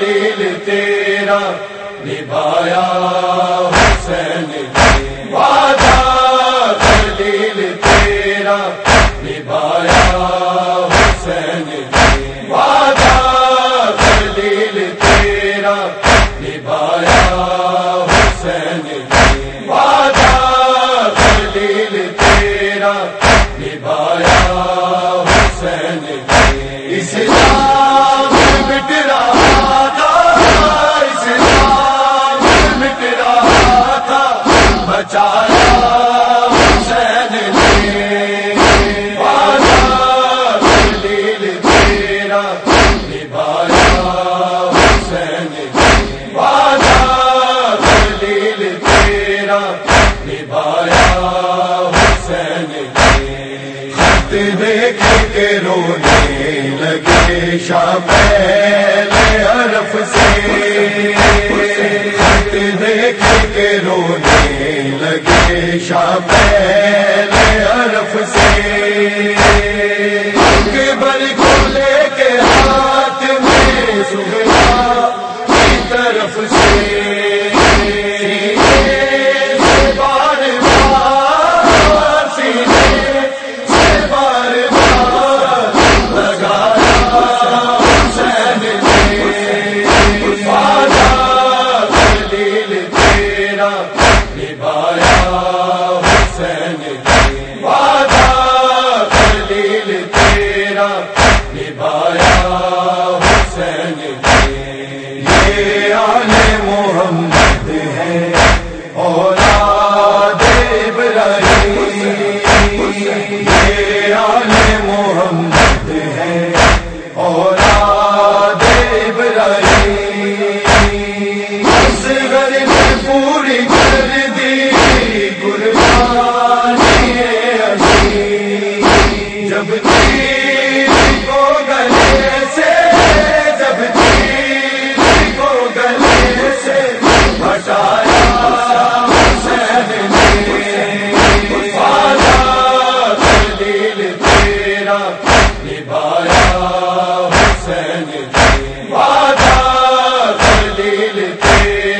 دل تیرا نبھایا حسین وعدہ دل تیرا نبھایا تیرا نبھایا حسین والا دلیل دیکھ کے رونے لگے شام سے۔ رونے لگے شام طرف سے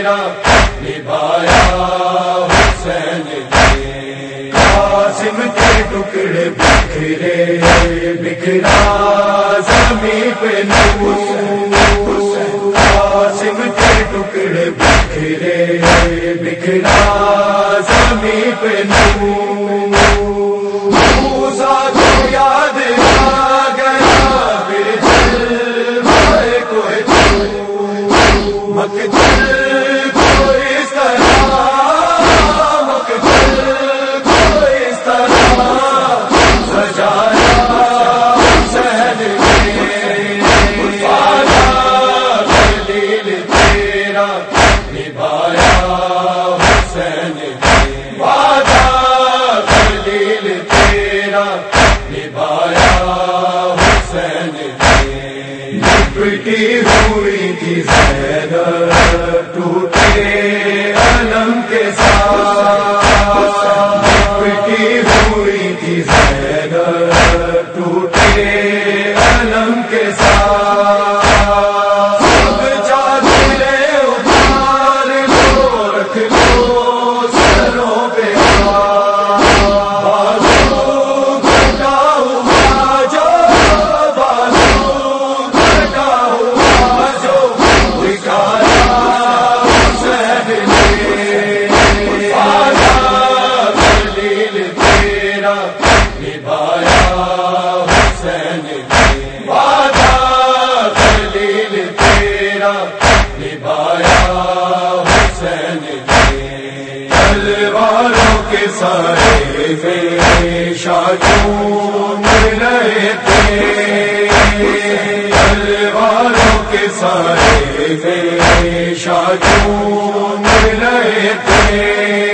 تیرا نبھایا حسین قاسم کے ٹکڑے بکھرے، بکھرا زمین پہ نور۔ قاسم کے ٹکڑے بکھرے، بکھرا زمین پہ نور۔ تیرا نبھایا حسین وعدہ دلیل تیرا نبھایا حسین لپٹی ہوئی تھی زینب ٹوٹے رہے تھے تلواروں کے سارے تھے شاہ رہے تھے۔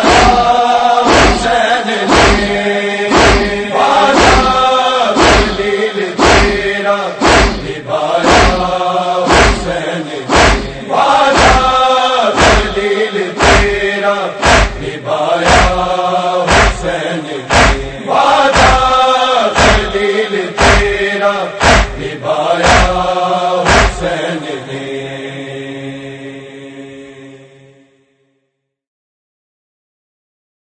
میرا